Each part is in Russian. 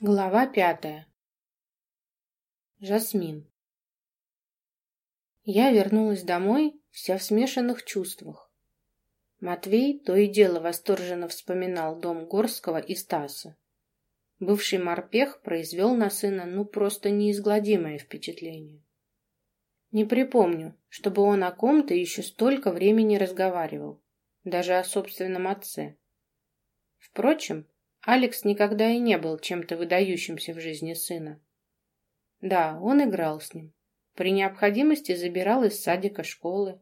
Глава пятая. Жасмин. Я вернулась домой, вся в смешанных чувствах. Матвей то и дело восторженно вспоминал дом Горского и Стаса. Бывший морпех произвел на сына ну просто неизгладимое впечатление. Не припомню, чтобы он о ком-то еще столько времени разговаривал, даже о собственном отце. Впрочем, Алекс никогда и не был чем-то выдающимся в жизни сына. Да, он играл с ним. При необходимости забирал из садика школы.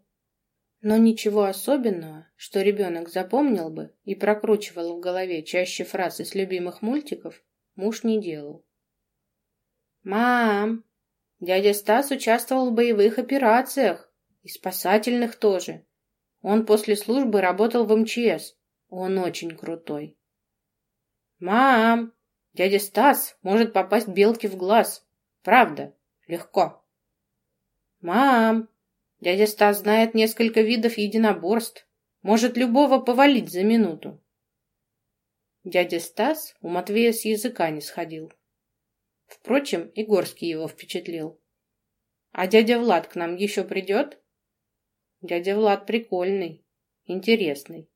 Но ничего особенного, что ребенок запомнил бы и прокручивал в голове чаще фразы с любимых мультиков, муж не делал. «Мам, дядя Стас участвовал в боевых операциях, и спасательных тоже. Он после службы работал в МЧС. Он очень крутой. «Мам, дядя Стас может попасть белке в глаз. Правда, легко». «Мам, дядя Стас знает несколько видов единоборств. Может любого повалить за минуту». Дядя Стас у Матвея с языка не сходил. Впрочем, и Горский его впечатлил. «А дядя Влад к нам еще придет?» «Дядя Влад прикольный, интересный».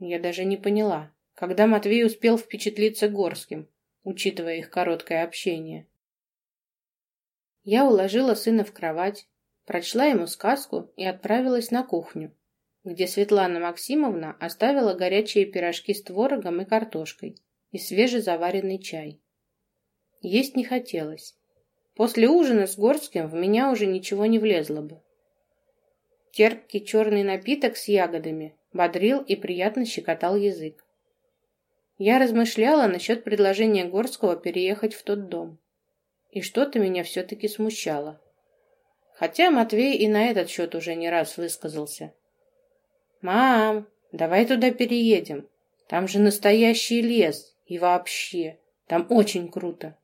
Я даже не поняла, когда Матвей успел впечатлиться Горским, учитывая их короткое общение. Я уложила сына в кровать, прочла ему сказку и отправилась на кухню, где Светлана Максимовна оставила горячие пирожки с творогом и картошкой и свежезаваренный чай. Есть не хотелось. После ужина с Горским в меня уже ничего не влезло бы. Терпкий черный напиток с ягодами бодрил и приятно щекотал язык. Я размышляла насчет предложения Горского переехать в тот дом. И что-то меня все-таки смущало. Хотя Матвей и на этот счет уже не раз высказался. «Мам, давай туда переедем. Там же настоящий лес. И вообще, там очень круто».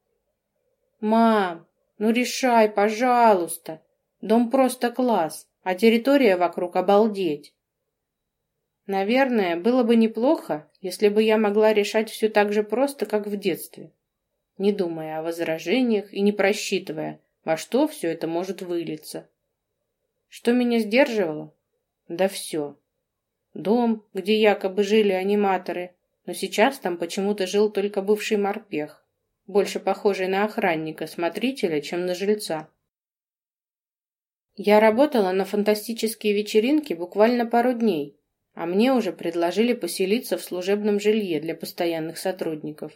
«Мам, ну решай, пожалуйста. Дом просто класс, а территория вокруг обалдеть. Наверное, было бы неплохо, если бы я могла решать все так же просто, как в детстве, не думая о возражениях и не просчитывая, во что все это может вылиться. Что меня сдерживало? Да все. Дом, где якобы жили аниматоры, но сейчас там почему-то жил только бывший морпех, больше похожий на охранника, смотрителя, чем на жильца. Я работала на фантастические вечеринки буквально пару дней, а мне уже предложили поселиться в служебном жилье для постоянных сотрудников.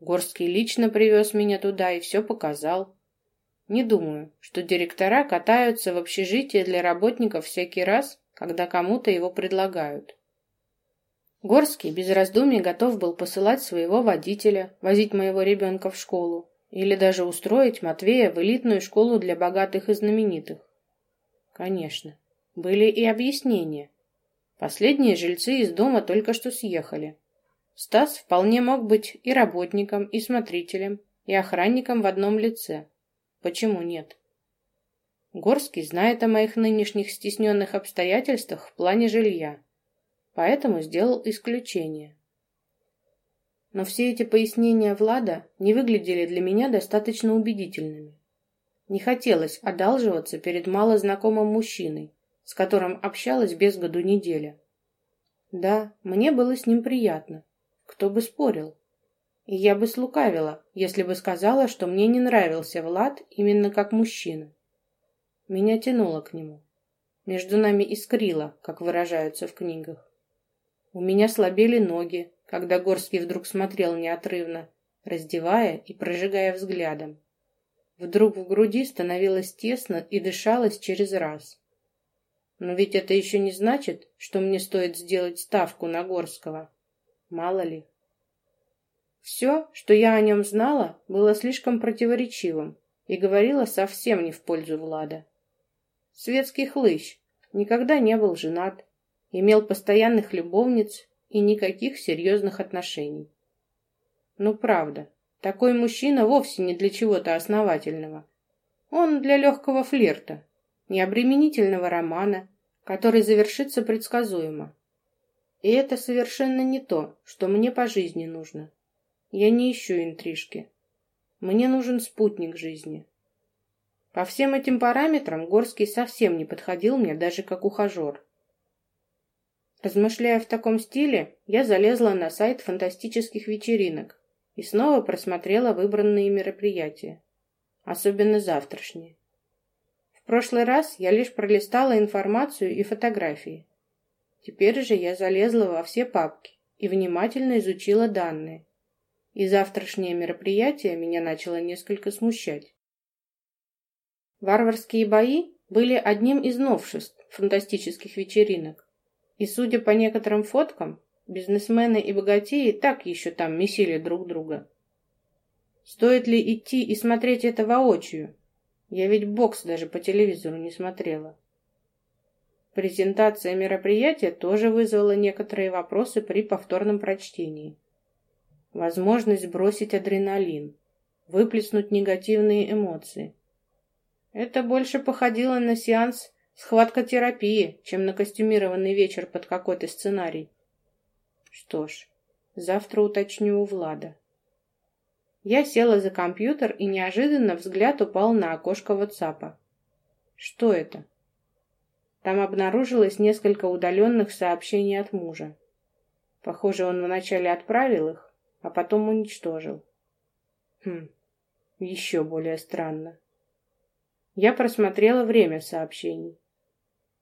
Горский лично привез меня туда и все показал. Не думаю, что директора катаются в общежитие для работников всякий раз, когда кому-то его предлагают. Горский без раздумий готов был посылать своего водителя, возить моего ребенка в школу или даже устроить Матвея в элитную школу для богатых и знаменитых. Конечно, были и объяснения, Последние жильцы из дома только что съехали. Стас вполне мог быть и работником, и смотрителем, и охранником в одном лице. Почему нет? Горский знает о моих нынешних стесненных обстоятельствах в плане жилья, поэтому сделал исключение. Но все эти пояснения Влада не выглядели для меня достаточно убедительными. Не хотелось одалживаться перед малознакомым мужчиной, с которым общалась без году неделя. Да, мне было с ним приятно. Кто бы спорил? И я бы слукавила, если бы сказала, что мне не нравился Влад именно как мужчина. Меня тянуло к нему. Между нами искрило, как выражаются в книгах. У меня слабели ноги, когда Горский вдруг смотрел неотрывно, раздевая и прожигая взглядом. Вдруг в груди становилось тесно и дышалось через раз. Но ведь это еще не значит, что мне стоит сделать ставку на Горского. Мало ли. Все, что я о нем знала, было слишком противоречивым и говорило совсем не в пользу Влада. Светский хлыщ, никогда не был женат, имел постоянных любовниц и никаких серьезных отношений. Ну, правда, такой мужчина вовсе не для чего-то основательного. Он для легкого флирта, необременительного романа, который завершится предсказуемо. И это совершенно не то, что мне по жизни нужно. Я не ищу интрижки. Мне нужен спутник жизни. По всем этим параметрам Горский совсем не подходил мне даже как ухажер. Размышляя в таком стиле, я залезла на сайт фантастических вечеринок и снова просмотрела выбранные мероприятия, особенно завтрашние. Прошлый раз я лишь пролистала информацию и фотографии. Теперь же я залезла во все папки и внимательно изучила данные. И завтрашнее мероприятие меня начало несколько смущать. Варварские бои были одним из новшеств фантастических вечеринок. И, судя по некоторым фоткам, бизнесмены и богатеи так еще там месили друг друга. Стоит ли идти и смотреть это воочию? Я ведь бокс даже по телевизору не смотрела. Презентация мероприятия тоже вызвала некоторые вопросы при повторном прочтении. Возможность бросить адреналин, выплеснуть негативные эмоции. Это больше походило на сеанс Схватка терапии, чем на костюмированный вечер под какой-то сценарий. Что ж, завтра уточню у Влада. Я села за компьютер, и неожиданно взгляд упал на окошко WhatsApp. Что это? Там обнаружилось несколько удаленных сообщений от мужа. Похоже, он вначале отправил их, а потом уничтожил. Хм, еще более странно. Я просмотрела время сообщений.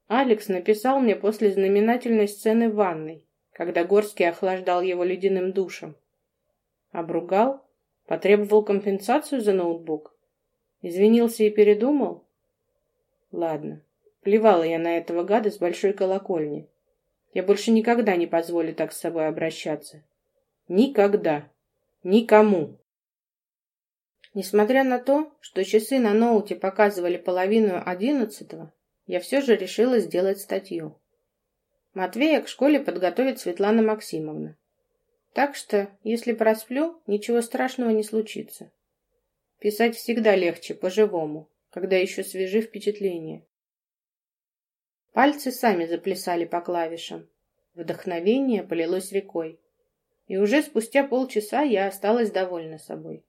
Алекс написал мне после знаменательной сцены в ванной, когда Горский охлаждал его ледяным душем. Обругал? Потребовал компенсацию за ноутбук? Извинился и передумал? Ладно, плевала я на этого гада с большой колокольни. Я больше никогда не позволю так с собой обращаться. Никогда. Никому. Несмотря на то, что часы на ноуте показывали половину одиннадцатого, я все же решила сделать статью. Матвея к школе подготовит Светлана Максимовна. Так что, если просплю, ничего страшного не случится. Писать всегда легче, по-живому, когда еще свежи впечатления. Пальцы сами заплясали по клавишам. Вдохновение полилось рекой. И уже спустя полчаса я осталась довольна собой.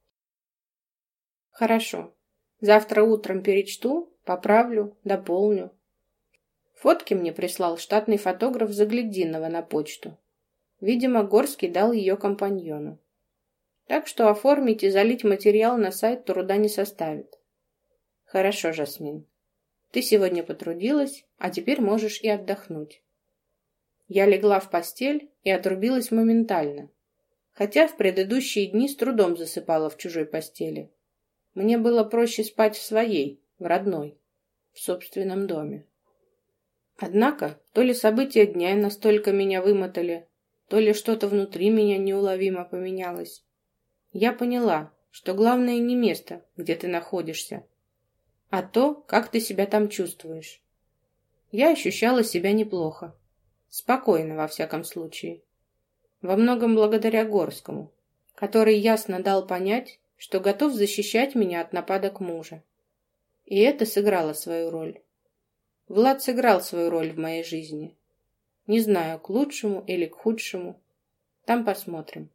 Хорошо. Завтра утром перечту Поправлю, дополню. Фотки мне прислал штатный фотограф Заглядинова на почту. Видимо, Горский дал ее компаньону. Так что оформить и залить материал на сайт труда не составит. Хорошо, Жасмин. Ты сегодня потрудилась, а теперь можешь и отдохнуть. Я легла в постель и отрубилась моментально, хотя в предыдущие дни с трудом засыпала в чужой постели. Мне было проще спать в своей, в родной в собственном доме. Однако, то ли события дня настолько меня вымотали, то ли что-то внутри меня неуловимо поменялось. Я поняла, что главное не место, где ты находишься, а то, как ты себя там чувствуешь. Я ощущала себя неплохо. Спокойно, во всяком случае. Во многом благодаря Горскому, который ясно дал понять, что готов защищать меня от нападок мужа. И это сыграло свою роль. Влад сыграл свою роль в моей жизни. Не знаю, к лучшему или к худшему. Там посмотрим.